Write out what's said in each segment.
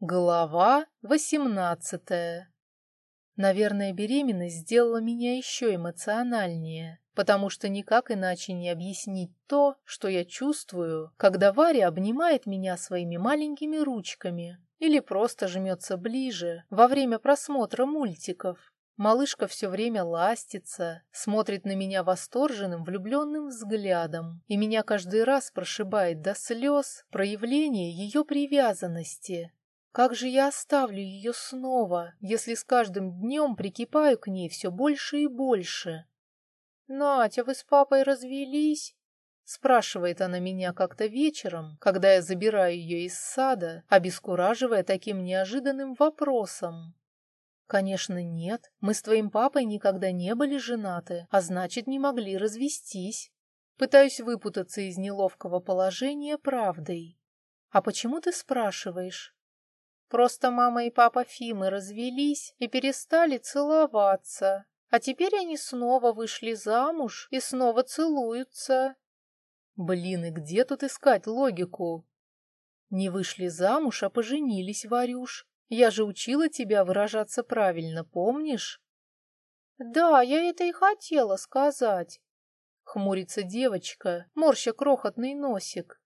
Глава восемнадцатая. Наверное, беременность сделала меня еще эмоциональнее, потому что никак иначе не объяснить то, что я чувствую, когда Варя обнимает меня своими маленькими ручками или просто жмется ближе во время просмотра мультиков. Малышка все время ластится, смотрит на меня восторженным, влюбленным взглядом, и меня каждый раз прошибает до слез проявление ее привязанности. Как же я оставлю ее снова, если с каждым днем прикипаю к ней все больше и больше? «Натя, вы с папой развелись?» Спрашивает она меня как-то вечером, когда я забираю ее из сада, обескураживая таким неожиданным вопросом. «Конечно, нет. Мы с твоим папой никогда не были женаты, а значит, не могли развестись. Пытаюсь выпутаться из неловкого положения правдой. А почему ты спрашиваешь? Просто мама и папа Фимы развелись и перестали целоваться. А теперь они снова вышли замуж и снова целуются. Блин, и где тут искать логику? Не вышли замуж, а поженились, Варюш. Я же учила тебя выражаться правильно, помнишь? Да, я это и хотела сказать. Хмурится девочка, морща крохотный носик.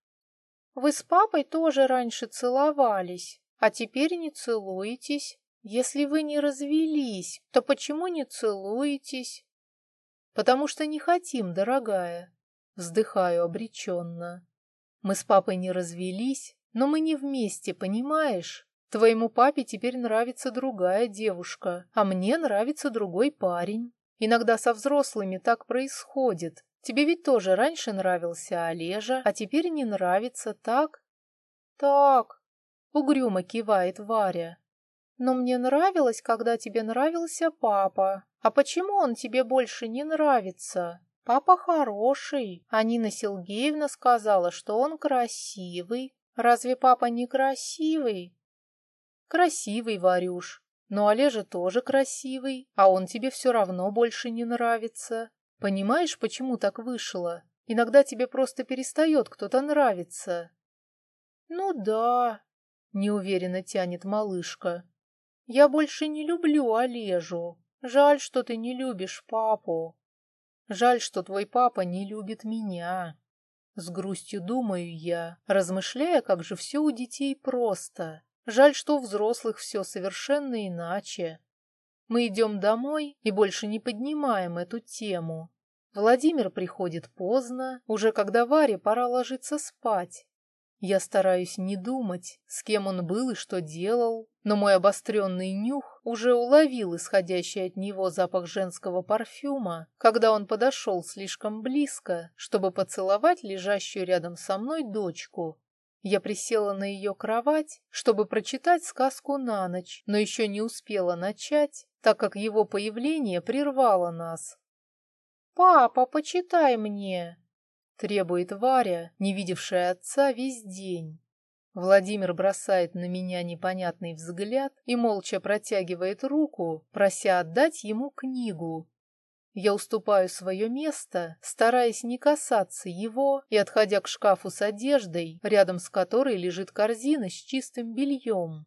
Вы с папой тоже раньше целовались. А теперь не целуетесь. Если вы не развелись, то почему не целуетесь? Потому что не хотим, дорогая. Вздыхаю обреченно. Мы с папой не развелись, но мы не вместе, понимаешь? Твоему папе теперь нравится другая девушка, а мне нравится другой парень. Иногда со взрослыми так происходит. Тебе ведь тоже раньше нравился Олежа, а теперь не нравится, так? Так, Угрюмо кивает Варя. Но мне нравилось, когда тебе нравился папа. А почему он тебе больше не нравится? Папа хороший. А Нина Сергеевна сказала, что он красивый. Разве папа не красивый? Красивый, Варюш. Но Олежа тоже красивый, а он тебе все равно больше не нравится. Понимаешь, почему так вышло? Иногда тебе просто перестает кто-то нравиться. Ну да, Неуверенно тянет малышка. Я больше не люблю Олежу. Жаль, что ты не любишь папу. Жаль, что твой папа не любит меня. С грустью думаю я, размышляя, как же все у детей просто. Жаль, что у взрослых все совершенно иначе. Мы идем домой и больше не поднимаем эту тему. Владимир приходит поздно, уже когда Варе пора ложиться спать. Я стараюсь не думать, с кем он был и что делал, но мой обостренный нюх уже уловил исходящий от него запах женского парфюма, когда он подошел слишком близко, чтобы поцеловать лежащую рядом со мной дочку. Я присела на ее кровать, чтобы прочитать сказку на ночь, но еще не успела начать, так как его появление прервало нас. «Папа, почитай мне!» Требует Варя, не видевшая отца весь день. Владимир бросает на меня непонятный взгляд и молча протягивает руку, прося отдать ему книгу. Я уступаю свое место, стараясь не касаться его и отходя к шкафу с одеждой, рядом с которой лежит корзина с чистым бельем.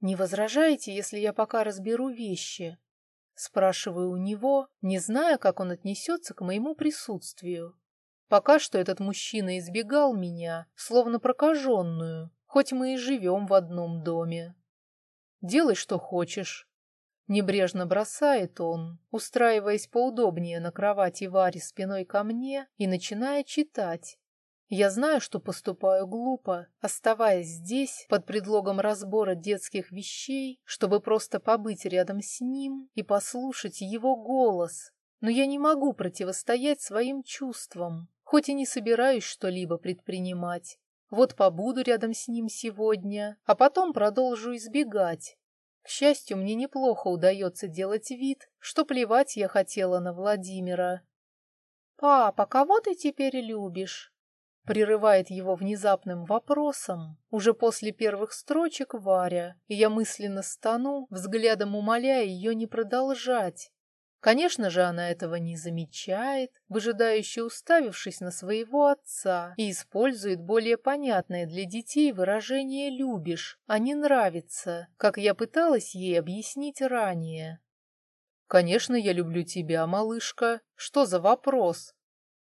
«Не возражаете, если я пока разберу вещи?» Спрашиваю у него, не зная, как он отнесется к моему присутствию. Пока что этот мужчина избегал меня, словно прокаженную, хоть мы и живем в одном доме. Делай, что хочешь. Небрежно бросает он, устраиваясь поудобнее на кровати Вари спиной ко мне и начиная читать. Я знаю, что поступаю глупо, оставаясь здесь под предлогом разбора детских вещей, чтобы просто побыть рядом с ним и послушать его голос. Но я не могу противостоять своим чувствам хоть и не собираюсь что-либо предпринимать. Вот побуду рядом с ним сегодня, а потом продолжу избегать. К счастью, мне неплохо удается делать вид, что плевать я хотела на Владимира. «Папа, кого ты теперь любишь?» Прерывает его внезапным вопросом, уже после первых строчек Варя, и я мысленно стану, взглядом умоляя ее не продолжать. Конечно же, она этого не замечает, выжидающе уставившись на своего отца, и использует более понятное для детей выражение «любишь», а не «нравится», как я пыталась ей объяснить ранее. «Конечно, я люблю тебя, малышка. Что за вопрос?»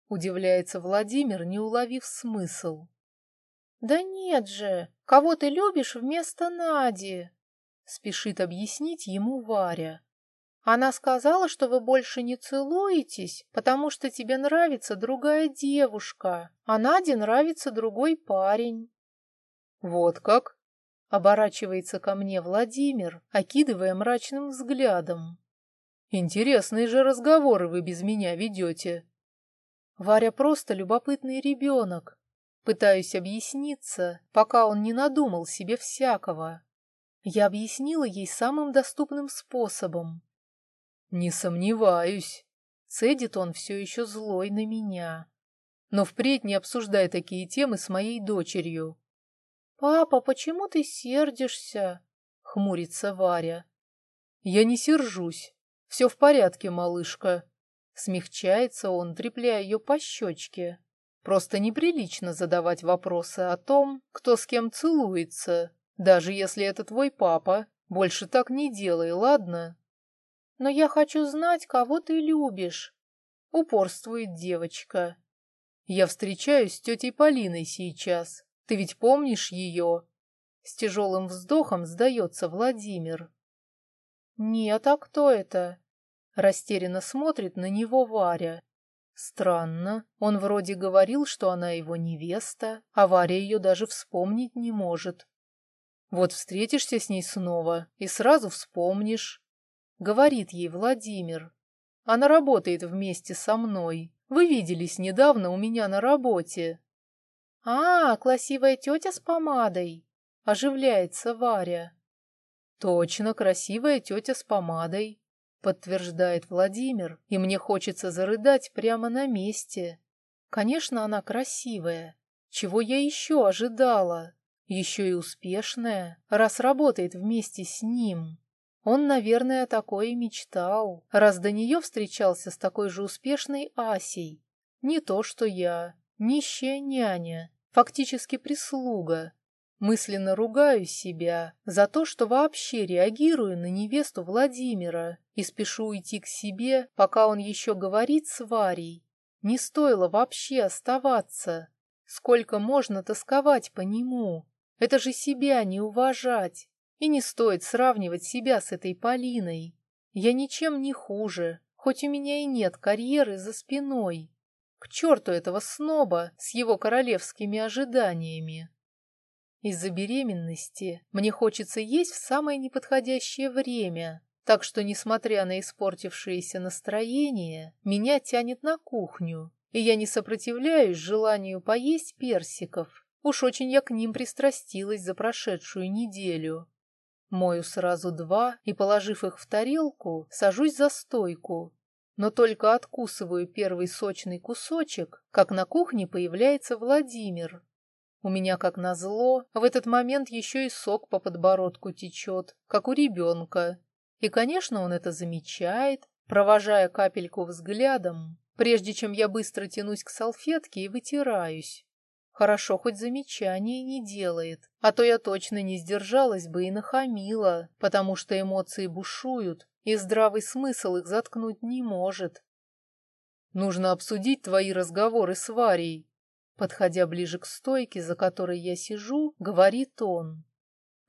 Удивляется Владимир, не уловив смысл. «Да нет же, кого ты любишь вместо Нади?» Спешит объяснить ему Варя. Она сказала, что вы больше не целуетесь, потому что тебе нравится другая девушка, а Наде нравится другой парень. Вот как? Оборачивается ко мне Владимир, окидывая мрачным взглядом. Интересные же разговоры вы без меня ведете. Варя просто любопытный ребенок. Пытаюсь объясниться, пока он не надумал себе всякого. Я объяснила ей самым доступным способом, «Не сомневаюсь», — цедит он все еще злой на меня. «Но впредь не обсуждай такие темы с моей дочерью». «Папа, почему ты сердишься?» — хмурится Варя. «Я не сержусь. Все в порядке, малышка». Смягчается он, трепляя ее по щечке. Просто неприлично задавать вопросы о том, кто с кем целуется, даже если это твой папа. Больше так не делай, ладно? Но я хочу знать, кого ты любишь. Упорствует девочка. Я встречаюсь с тетей Полиной сейчас. Ты ведь помнишь ее? С тяжелым вздохом сдается Владимир. Нет, а кто это? Растерянно смотрит на него Варя. Странно, он вроде говорил, что она его невеста, а Варя ее даже вспомнить не может. Вот встретишься с ней снова и сразу вспомнишь. — говорит ей Владимир. «Она работает вместе со мной. Вы виделись недавно у меня на работе». «А, красивая тетя с помадой!» — оживляется Варя. «Точно, красивая тетя с помадой», — подтверждает Владимир, и мне хочется зарыдать прямо на месте. Конечно, она красивая. Чего я еще ожидала? Еще и успешная, раз работает вместе с ним. Он, наверное, такое и мечтал, раз до нее встречался с такой же успешной Асей. Не то что я, нищая няня, фактически прислуга. Мысленно ругаю себя за то, что вообще реагирую на невесту Владимира и спешу уйти к себе, пока он еще говорит с Варей. Не стоило вообще оставаться. Сколько можно тосковать по нему? Это же себя не уважать. И не стоит сравнивать себя с этой Полиной. Я ничем не хуже, хоть у меня и нет карьеры за спиной. К черту этого сноба с его королевскими ожиданиями. Из-за беременности мне хочется есть в самое неподходящее время, так что, несмотря на испортившееся настроение, меня тянет на кухню, и я не сопротивляюсь желанию поесть персиков. Уж очень я к ним пристрастилась за прошедшую неделю. Мою сразу два и, положив их в тарелку, сажусь за стойку. Но только откусываю первый сочный кусочек, как на кухне появляется Владимир. У меня, как назло, в этот момент еще и сок по подбородку течет, как у ребенка. И, конечно, он это замечает, провожая капельку взглядом, прежде чем я быстро тянусь к салфетке и вытираюсь. Хорошо, хоть замечания не делает, а то я точно не сдержалась бы и нахамила, потому что эмоции бушуют, и здравый смысл их заткнуть не может. Нужно обсудить твои разговоры с Варей. Подходя ближе к стойке, за которой я сижу, говорит он.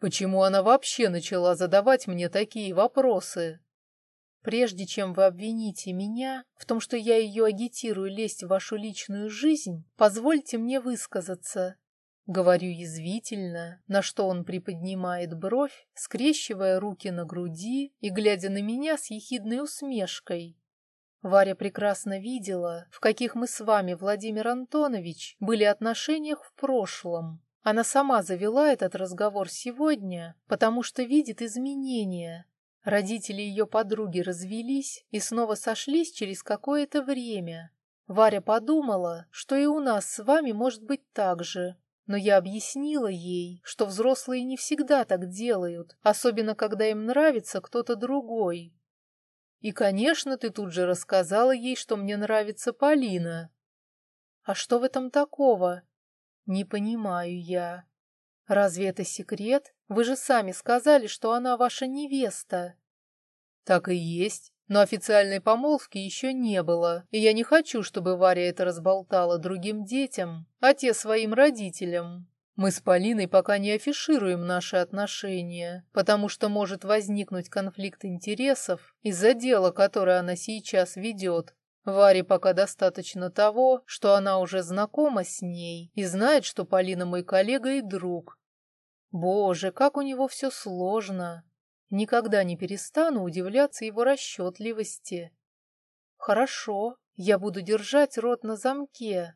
Почему она вообще начала задавать мне такие вопросы? Прежде чем вы обвините меня в том, что я ее агитирую лезть в вашу личную жизнь, позвольте мне высказаться. Говорю язвительно, на что он приподнимает бровь, скрещивая руки на груди и глядя на меня с ехидной усмешкой. Варя прекрасно видела, в каких мы с вами, Владимир Антонович, были отношениях в прошлом. Она сама завела этот разговор сегодня, потому что видит изменения, Родители ее подруги развелись и снова сошлись через какое-то время. Варя подумала, что и у нас с вами может быть так же. Но я объяснила ей, что взрослые не всегда так делают, особенно когда им нравится кто-то другой. И, конечно, ты тут же рассказала ей, что мне нравится Полина. А что в этом такого? Не понимаю я. Разве это секрет? Вы же сами сказали, что она ваша невеста. Так и есть. Но официальной помолвки еще не было, и я не хочу, чтобы Варя это разболтала другим детям, а те своим родителям. Мы с Полиной пока не афишируем наши отношения, потому что может возникнуть конфликт интересов из-за дела, которое она сейчас ведет. Варе пока достаточно того, что она уже знакома с ней и знает, что Полина мой коллега и друг. Боже, как у него все сложно. Никогда не перестану удивляться его расчетливости. Хорошо, я буду держать рот на замке.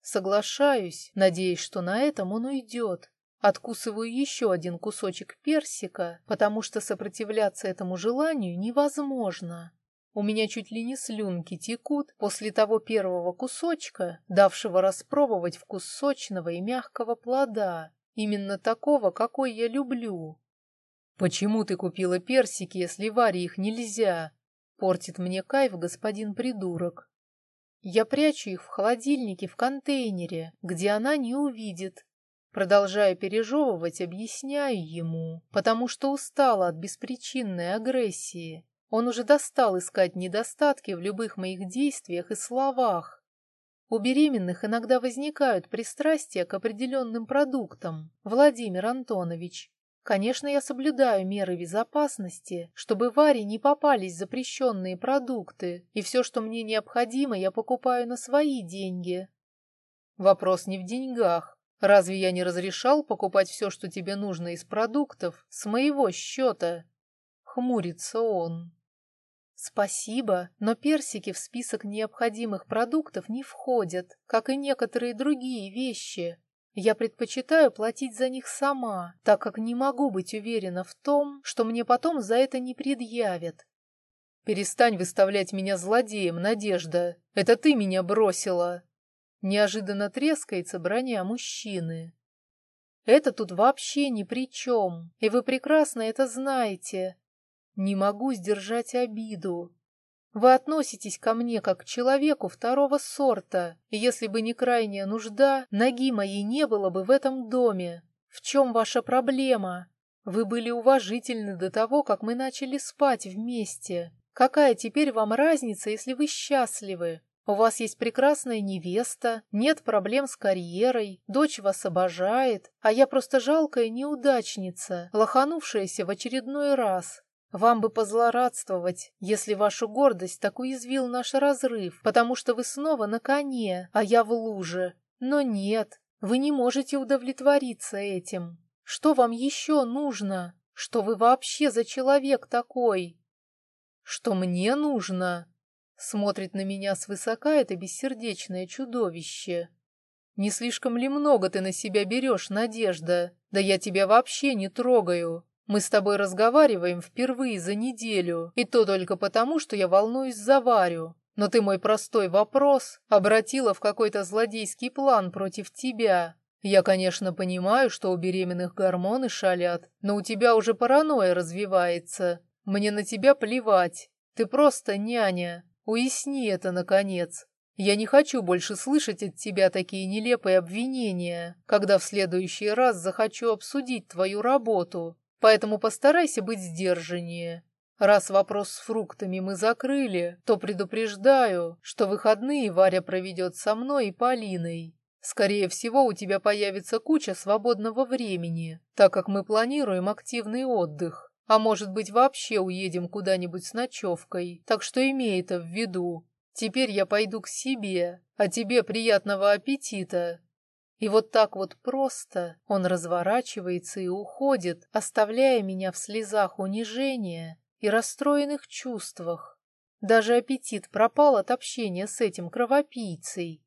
Соглашаюсь, надеясь, что на этом он уйдет. Откусываю еще один кусочек персика, потому что сопротивляться этому желанию невозможно. У меня чуть ли не слюнки текут после того первого кусочка, давшего распробовать вкус сочного и мягкого плода, именно такого, какой я люблю. «Почему ты купила персики, если Варе их нельзя?» Портит мне кайф господин придурок. Я прячу их в холодильнике в контейнере, где она не увидит. Продолжая пережевывать, объясняю ему, потому что устала от беспричинной агрессии. Он уже достал искать недостатки в любых моих действиях и словах. У беременных иногда возникают пристрастия к определенным продуктам, Владимир Антонович. Конечно, я соблюдаю меры безопасности, чтобы Варе не попались запрещенные продукты, и все, что мне необходимо, я покупаю на свои деньги. Вопрос не в деньгах. Разве я не разрешал покупать все, что тебе нужно из продуктов, с моего счета? Хмурится он. Спасибо, но персики в список необходимых продуктов не входят, как и некоторые другие вещи. Я предпочитаю платить за них сама, так как не могу быть уверена в том, что мне потом за это не предъявят. Перестань выставлять меня злодеем, Надежда. Это ты меня бросила. Неожиданно трескается броня мужчины. Это тут вообще ни при чем, и вы прекрасно это знаете. Не могу сдержать обиду. Вы относитесь ко мне как к человеку второго сорта, и если бы не крайняя нужда, ноги моей не было бы в этом доме. В чем ваша проблема? Вы были уважительны до того, как мы начали спать вместе. Какая теперь вам разница, если вы счастливы? У вас есть прекрасная невеста, нет проблем с карьерой, дочь вас обожает, а я просто жалкая неудачница, лоханувшаяся в очередной раз, вам бы позлорадствовать, если вашу гордость так уязвил наш разрыв, потому что вы снова на коне, а я в луже. Но нет, вы не можете удовлетвориться этим. Что вам еще нужно? Что вы вообще за человек такой? Что мне нужно? Смотрит на меня свысока это бессердечное чудовище. Не слишком ли много ты на себя берешь, Надежда? Да я тебя вообще не трогаю. Мы с тобой разговариваем впервые за неделю, и то только потому, что я волнуюсь за Варю. Но ты мой простой вопрос обратила в какой-то злодейский план против тебя. Я, конечно, понимаю, что у беременных гормоны шалят, но у тебя уже паранойя развивается. Мне на тебя плевать. Ты просто няня. Уясни это, наконец. Я не хочу больше слышать от тебя такие нелепые обвинения, когда в следующий раз захочу обсудить твою работу. Поэтому постарайся быть сдержаннее. Раз вопрос с фруктами мы закрыли, то предупреждаю, что выходные Варя проведет со мной и Полиной. Скорее всего, у тебя появится куча свободного времени, так как мы планируем активный отдых. А может быть, вообще уедем куда-нибудь с ночевкой, так что имей это в виду. Теперь я пойду к себе, а тебе приятного аппетита. И вот так вот просто он разворачивается и уходит, оставляя меня в слезах унижения и расстроенных чувствах. Даже аппетит пропал от общения с этим кровопийцей.